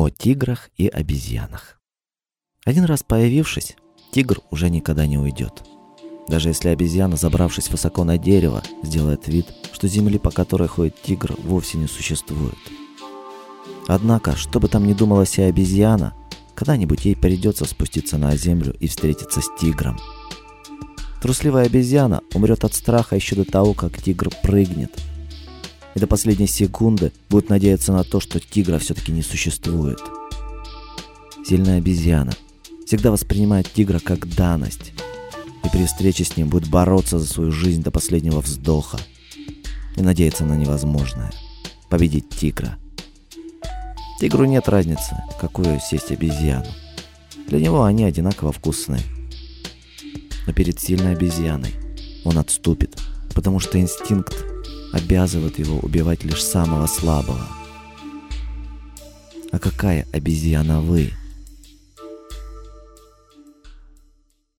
О тиграх и обезьянах. Один раз появившись, тигр уже никогда не уйдет. Даже если обезьяна, забравшись высоко на дерево, сделает вид, что земли, по которой ходит тигр, вовсе не существует. Однако, что бы там ни думала себе обезьяна, когда-нибудь ей придется спуститься на землю и встретиться с тигром. Трусливая обезьяна умрет от страха еще до того, как тигр прыгнет – и до последней секунды будет надеяться на то, что тигра все-таки не существует. Сильная обезьяна всегда воспринимает тигра как данность, и при встрече с ним будет бороться за свою жизнь до последнего вздоха и надеяться на невозможное – победить тигра. Тигру нет разницы, какую съесть обезьяну. Для него они одинаково вкусные. Но перед сильной обезьяной он отступит, потому что инстинкт обязывает его убивать лишь самого слабого. А какая обезьяна вы?